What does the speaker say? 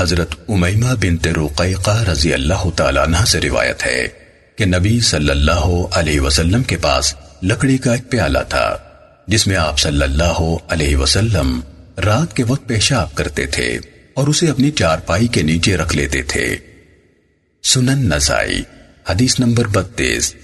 حضرت امیمہ بنت رقیقہ رضی اللہ تعالیٰ عنہ سے روایت ہے کہ نبی صلی اللہ علیہ وسلم کے پاس لکڑی کا ایک پیالہ تھا، جس میں آپ صلی اللہ علیہ وسلم رات کے وقت پیشاب کرتے تھے اور اسے اپنی چارپائی کے نیچے رکھ لیتے تھے۔ سنن نسائی، حدیث نمبر بتیس۔